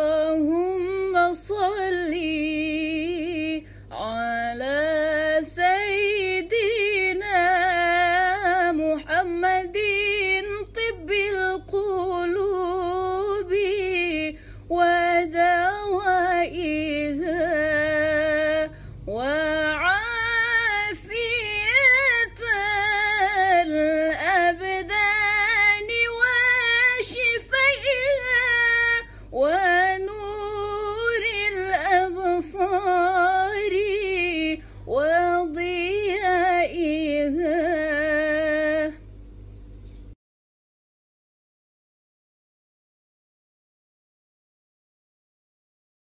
اللهم صل على سيدنا محمد طب القلوب ودوائها